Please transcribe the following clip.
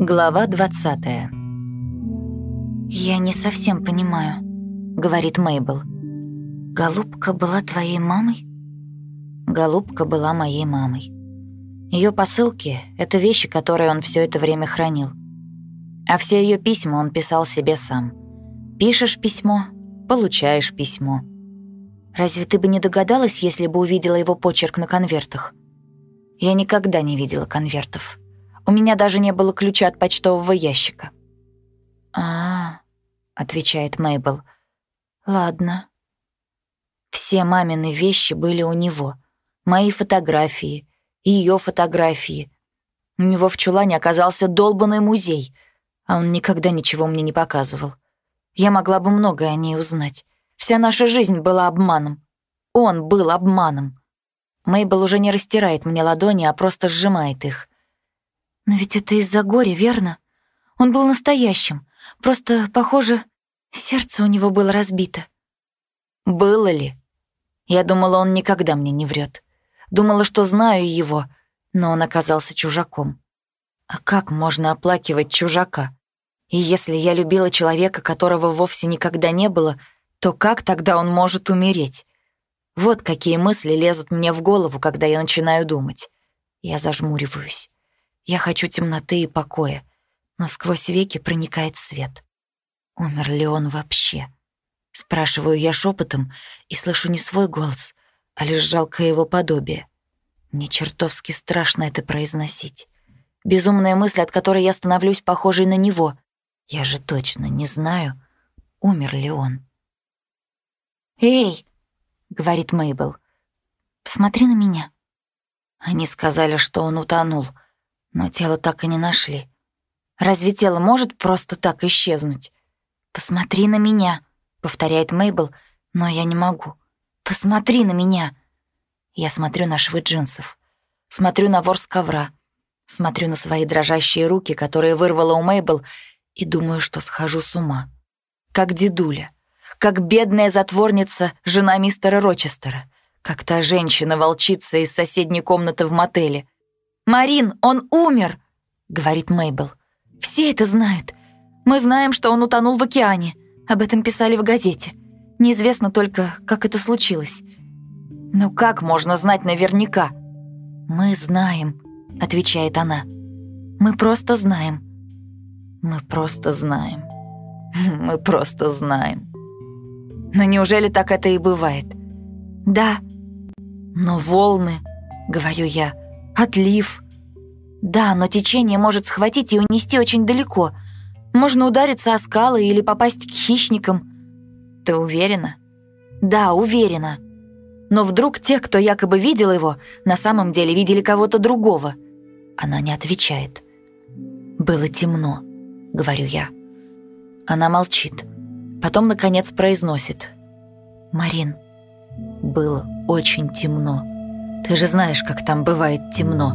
Глава 20 «Я не совсем понимаю», — говорит Мейбл. «Голубка была твоей мамой?» Голубка была моей мамой. Ее посылки — это вещи, которые он все это время хранил. А все ее письма он писал себе сам. Пишешь письмо — получаешь письмо. Разве ты бы не догадалась, если бы увидела его почерк на конвертах? Я никогда не видела конвертов. У меня даже не было ключа от почтового ящика. а, отвечает Мейбл. «Ладно». Все мамины вещи были у него. Мои фотографии, ее фотографии. У него в чулане оказался долбанный музей, а он никогда ничего мне не показывал. Я могла бы многое о ней узнать. Вся наша жизнь была обманом. Он был обманом. Мейбл уже не растирает мне ладони, а просто сжимает их. Но ведь это из-за горя, верно? Он был настоящим. Просто, похоже, сердце у него было разбито. Было ли? Я думала, он никогда мне не врет. Думала, что знаю его, но он оказался чужаком. А как можно оплакивать чужака? И если я любила человека, которого вовсе никогда не было, то как тогда он может умереть? Вот какие мысли лезут мне в голову, когда я начинаю думать. Я зажмуриваюсь. Я хочу темноты и покоя, но сквозь веки проникает свет. Умер ли он вообще? Спрашиваю я шепотом и слышу не свой голос, а лишь жалкое его подобие. Мне чертовски страшно это произносить. Безумная мысль, от которой я становлюсь похожей на него. Я же точно не знаю, умер ли он. «Эй!» — говорит Мейбл. «Посмотри на меня». Они сказали, что он утонул — но тело так и не нашли. Разве тело может просто так исчезнуть? «Посмотри на меня», — повторяет Мейбл, но я не могу. «Посмотри на меня». Я смотрю на швы джинсов, смотрю на ворс ковра, смотрю на свои дрожащие руки, которые вырвала у Мейбл, и думаю, что схожу с ума. Как дедуля, как бедная затворница, жена мистера Рочестера, как та женщина-волчица из соседней комнаты в мотеле — «Марин, он умер!» — говорит Мейбл. «Все это знают. Мы знаем, что он утонул в океане. Об этом писали в газете. Неизвестно только, как это случилось. Но как можно знать наверняка?» «Мы знаем», — отвечает она. «Мы просто знаем». «Мы просто знаем. Мы просто знаем». Но неужели так это и бывает? «Да». «Но волны», — говорю я, — Отлив. Да, но течение может схватить и унести очень далеко. Можно удариться о скалы или попасть к хищникам. Ты уверена? Да, уверена. Но вдруг те, кто якобы видел его, на самом деле видели кого-то другого. Она не отвечает. «Было темно», — говорю я. Она молчит. Потом, наконец, произносит. «Марин, было очень темно». Ты же знаешь, как там бывает темно.